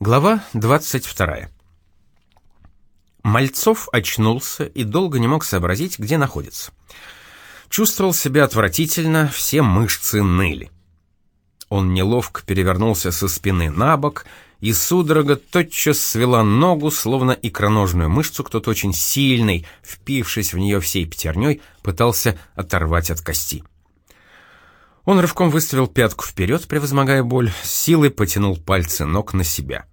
Глава 22. Мальцов очнулся и долго не мог сообразить, где находится. Чувствовал себя отвратительно, все мышцы ныли. Он неловко перевернулся со спины на бок, и судорога тотчас свела ногу, словно икроножную мышцу кто-то очень сильный, впившись в нее всей пятерней, пытался оторвать от кости. Он рывком выставил пятку вперед, превозмогая боль, с силой потянул пальцы ног на себя.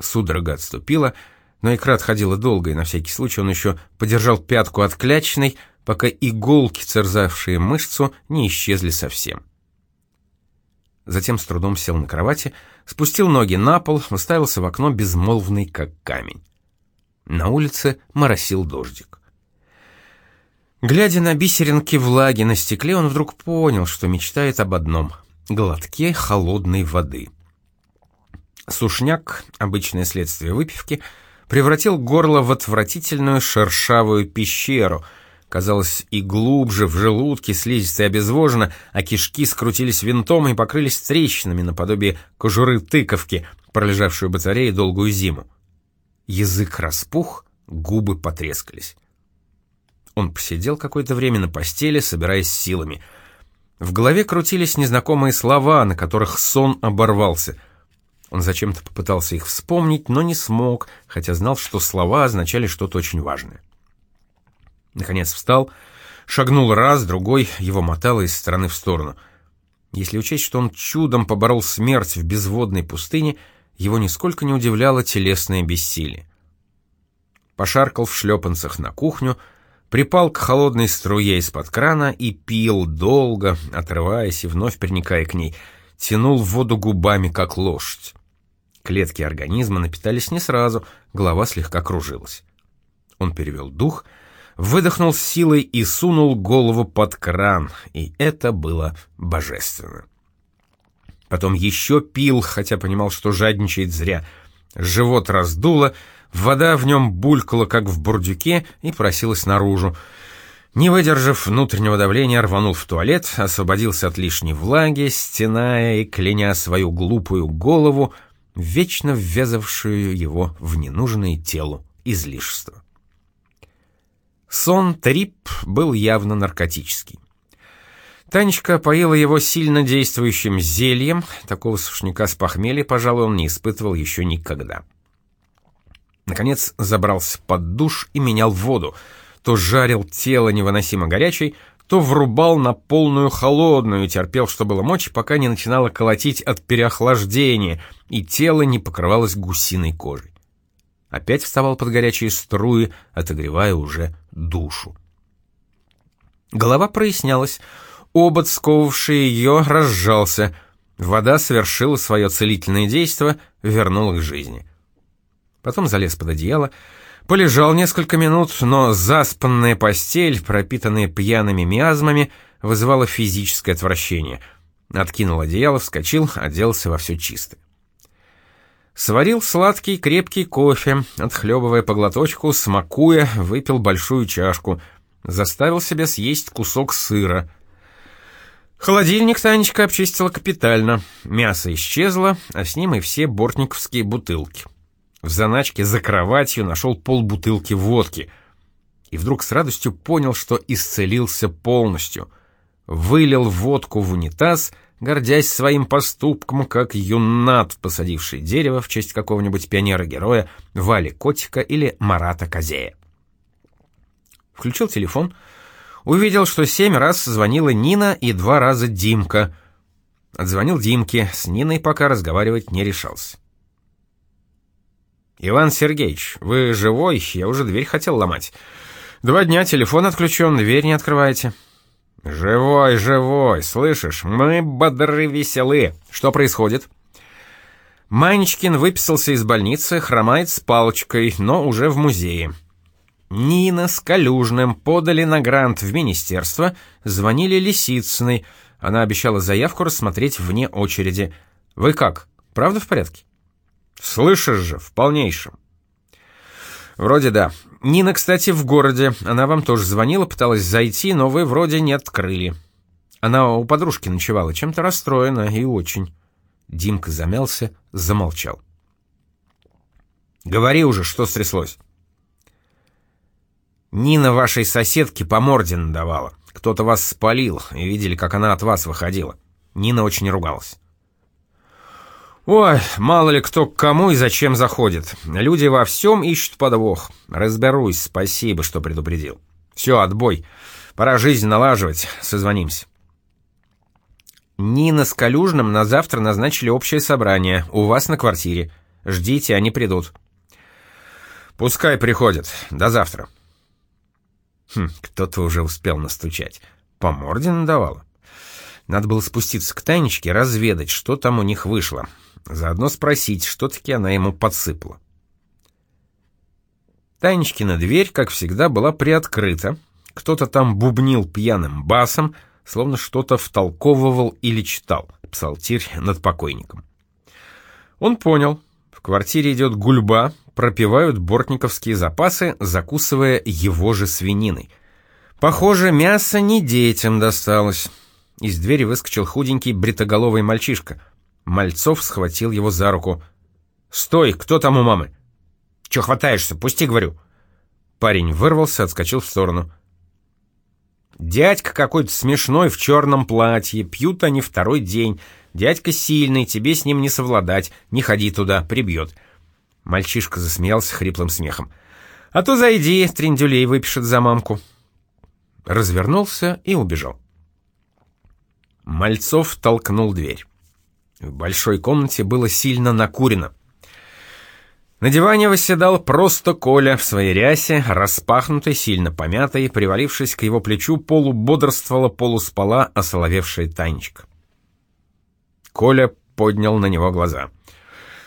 Судорога отступила, но икра отходила долго, и на всякий случай он еще подержал пятку откляченной, пока иголки, церзавшие мышцу, не исчезли совсем. Затем с трудом сел на кровати, спустил ноги на пол, уставился в окно безмолвный, как камень. На улице моросил дождик. Глядя на бисеринки влаги на стекле, он вдруг понял, что мечтает об одном — глотке холодной воды. Сушняк, обычное следствие выпивки, превратил горло в отвратительную шершавую пещеру. Казалось, и глубже в желудке слизистая обезвожена, а кишки скрутились винтом и покрылись трещинами наподобие кожуры тыковки, пролежавшую батареей долгую зиму. Язык распух, губы потрескались. Он посидел какое-то время на постели, собираясь силами. В голове крутились незнакомые слова, на которых сон оборвался. Он зачем-то попытался их вспомнить, но не смог, хотя знал, что слова означали что-то очень важное. Наконец встал, шагнул раз, другой, его мотало из стороны в сторону. Если учесть, что он чудом поборол смерть в безводной пустыне, его нисколько не удивляло телесное бессилие. Пошаркал в шлепанцах на кухню — припал к холодной струе из-под крана и пил долго, отрываясь и вновь приникая к ней, тянул воду губами, как лошадь. Клетки организма напитались не сразу, голова слегка кружилась. Он перевел дух, выдохнул с силой и сунул голову под кран, и это было божественно. Потом еще пил, хотя понимал, что жадничает зря. Живот раздуло, Вода в нем булькала, как в бурдюке, и просилась наружу. Не выдержав внутреннего давления, рванул в туалет, освободился от лишней влаги, стеная и кляня свою глупую голову, вечно ввязавшую его в ненужное телу излишество. Сон Трип был явно наркотический. Танечка поила его сильно действующим зельем, такого сушняка с похмелья, пожалуй, он не испытывал еще никогда. Наконец забрался под душ и менял воду. То жарил тело невыносимо горячей, то врубал на полную холодную и терпел, что было мочи, пока не начинало колотить от переохлаждения, и тело не покрывалось гусиной кожей. Опять вставал под горячие струи, отогревая уже душу. Голова прояснялась, обод, сковывавший ее, разжался. Вода совершила свое целительное действие, вернула к жизни потом залез под одеяло, полежал несколько минут, но заспанная постель, пропитанная пьяными миазмами, вызывала физическое отвращение. Откинул одеяло, вскочил, оделся во все чистое. Сварил сладкий крепкий кофе, отхлебывая по глоточку, смакуя, выпил большую чашку, заставил себя съесть кусок сыра. Холодильник Танечка обчистила капитально, мясо исчезло, а с ним и все бортниковские бутылки. В заначке за кроватью нашел полбутылки водки. И вдруг с радостью понял, что исцелился полностью. Вылил водку в унитаз, гордясь своим поступком, как юнат, посадивший дерево в честь какого-нибудь пионера-героя Вали Котика или Марата Козея. Включил телефон, увидел, что семь раз звонила Нина и два раза Димка. Отзвонил Димке, с Ниной пока разговаривать не решался. «Иван Сергеевич, вы живой? Я уже дверь хотел ломать. Два дня телефон отключен, дверь не открываете». «Живой, живой, слышишь? Мы бодры, веселы. Что происходит?» Манечкин выписался из больницы, хромает с палочкой, но уже в музее. Нина с Калюжным подали на грант в министерство, звонили Лисицыной. Она обещала заявку рассмотреть вне очереди. «Вы как, правда в порядке?» Слышишь же, в полнейшем. Вроде да. Нина, кстати, в городе. Она вам тоже звонила, пыталась зайти, но вы вроде не открыли. Она у подружки ночевала, чем-то расстроена и очень. Димка замялся, замолчал. Говори уже, что стряслось. Нина вашей соседке по морде надавала. Кто-то вас спалил, и видели, как она от вас выходила. Нина очень ругалась. Ой, мало ли кто к кому и зачем заходит. Люди во всем ищут подвох. Разберусь, спасибо, что предупредил. Все, отбой. Пора жизнь налаживать, созвонимся. Нина с Калюжным на завтра назначили общее собрание. У вас на квартире. Ждите, они придут. Пускай приходят. До завтра. Хм, кто-то уже успел настучать. По морде надавало. Надо было спуститься к Танечке, разведать, что там у них вышло. Заодно спросить, что таки она ему подсыпала. Танечкина дверь, как всегда, была приоткрыта. Кто-то там бубнил пьяным басом, словно что-то втолковывал или читал, псалтирь над покойником. Он понял, в квартире идет гульба, пропивают бортниковские запасы, закусывая его же свининой. Похоже, мясо не детям досталось. Из двери выскочил худенький бритоголовый мальчишка — Мальцов схватил его за руку. «Стой! Кто там у мамы?» «Чё хватаешься? Пусти, говорю!» Парень вырвался, отскочил в сторону. «Дядька какой-то смешной в черном платье, пьют они второй день. Дядька сильный, тебе с ним не совладать, не ходи туда, прибьет». Мальчишка засмеялся хриплым смехом. «А то зайди, трендюлей выпишет за мамку». Развернулся и убежал. Мальцов толкнул дверь. В большой комнате было сильно накурено. На диване восседал просто Коля в своей рясе, распахнутой, сильно помятой, привалившись к его плечу, полубодрствовала, полуспала осоловевшая Танечка. Коля поднял на него глаза.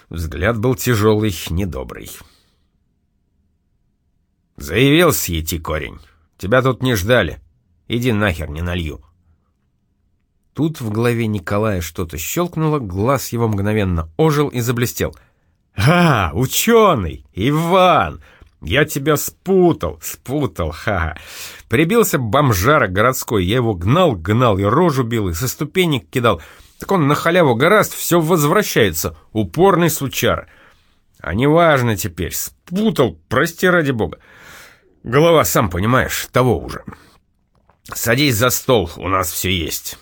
Взгляд был тяжелый, недобрый. «Заявился идти, корень. Тебя тут не ждали. Иди нахер, не налью». Тут в голове Николая что-то щелкнуло, глаз его мгновенно ожил и заблестел. «А, ученый! Иван! Я тебя спутал, спутал, ха-ха! Прибился бомжара городской, я его гнал, гнал и рожу бил, и со ступенек кидал. Так он на халяву гораст, все возвращается, упорный сучар. А неважно теперь, спутал, прости ради бога. Голова, сам понимаешь, того уже. Садись за стол, у нас все есть».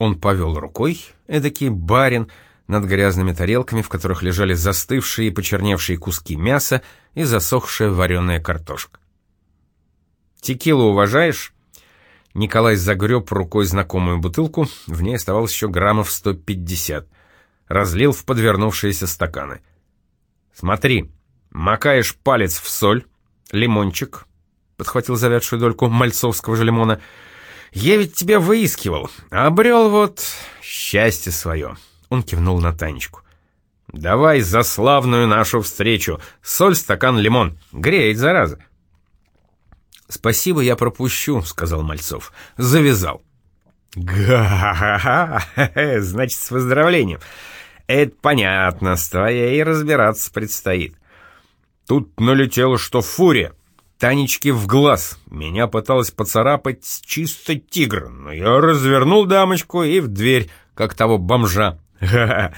Он повел рукой, эдакий барин, над грязными тарелками, в которых лежали застывшие и почерневшие куски мяса и засохшая вареная картошка. «Текилу уважаешь?» Николай загреб рукой знакомую бутылку, в ней оставалось еще граммов 150. Разлил в подвернувшиеся стаканы. «Смотри, макаешь палец в соль, лимончик», — подхватил завядшую дольку мальцовского же лимона, — я ведь тебя выискивал, обрел вот счастье свое». Он кивнул на Танечку. «Давай за славную нашу встречу. Соль, стакан, лимон. Греет, зараза». «Спасибо, я пропущу», — сказал Мальцов. «Завязал». «Га-ха-ха! Значит, с выздоровлением. Это понятно, с твоей разбираться предстоит. Тут налетело, что фурия. Танечке в глаз. Меня пыталась поцарапать чисто тигр, но я развернул дамочку и в дверь, как того бомжа. Ха-ха,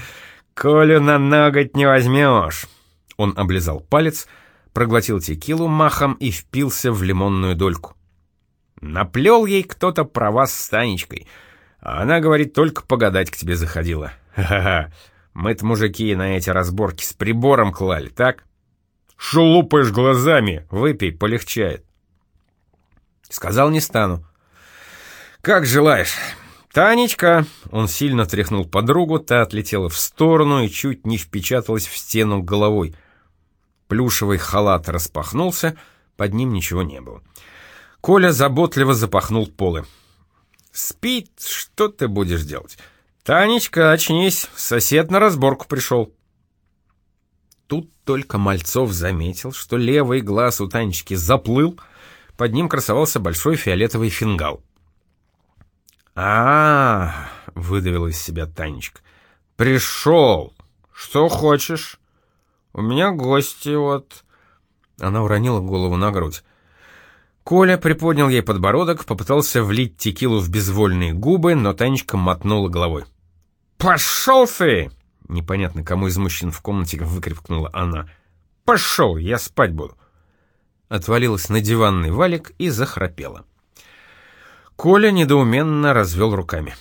Колю на ноготь не возьмешь. Он облизал палец, проглотил текилу махом и впился в лимонную дольку. Наплел ей кто-то про вас с Танечкой. А она, говорит, только погадать к тебе заходила. Ха-ха, мы-то мужики на эти разборки с прибором клали, так? Шо лупаешь глазами? Выпей, полегчает. Сказал, не стану. Как желаешь. Танечка! Он сильно тряхнул подругу, та отлетела в сторону и чуть не впечаталась в стену головой. Плюшевый халат распахнулся, под ним ничего не было. Коля заботливо запахнул полы. «Спит, что ты будешь делать? Танечка, очнись, сосед на разборку пришел». Тут только Мальцов заметил, что левый глаз у Танечки заплыл, под ним красовался большой фиолетовый фингал. а, -а, -а выдавила из себя Танечка. «Пришел! Что хочешь? У меня гости вот...» Она уронила голову на грудь. Коля приподнял ей подбородок, попытался влить текилу в безвольные губы, но Танечка мотнула головой. «Пошел ты!» Непонятно, кому из мужчин в комнате выкрикнула она. Пошел, я спать буду. Отвалилась на диванный валик и захрапела. Коля недоуменно развел руками.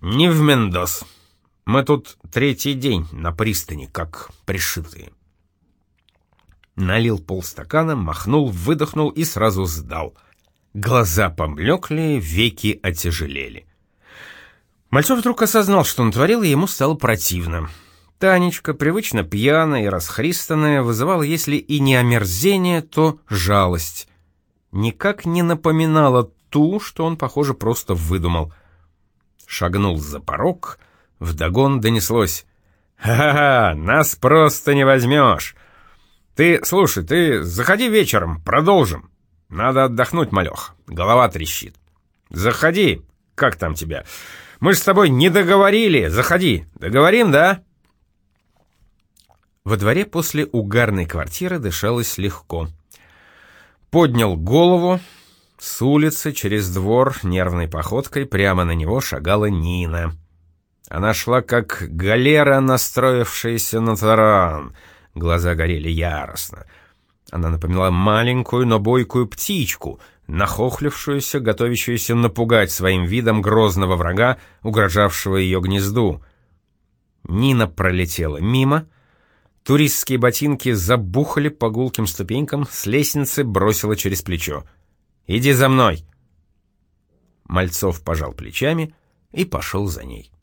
«Не в Мендос. Мы тут третий день на пристани, как пришитые». Налил полстакана, махнул, выдохнул и сразу сдал. Глаза помлекли, веки отяжелели. Мальцов вдруг осознал, что он творил, и ему стало противно. Танечка, привычно пьяная и расхристанная, вызывала, если и не омерзение, то жалость. Никак не напоминала ту, что он, похоже, просто выдумал. Шагнул за порог, вдогон донеслось. «Ха-ха, нас просто не возьмешь! Ты, слушай, ты заходи вечером, продолжим!» Надо отдохнуть, малех. Голова трещит. Заходи. Как там тебя? Мы же с тобой не договорили. Заходи. Договорим, да? Во дворе после угарной квартиры дышалось легко. Поднял голову. С улицы через двор нервной походкой прямо на него шагала Нина. Она шла как галера, настроившаяся на таран. Глаза горели яростно. — она напоминала маленькую, но бойкую птичку, нахохлившуюся, готовящуюся напугать своим видом грозного врага, угрожавшего ее гнезду. Нина пролетела мимо. Туристские ботинки забухали по гулким ступенькам, с лестницы бросила через плечо. «Иди за мной!» Мальцов пожал плечами и пошел за ней.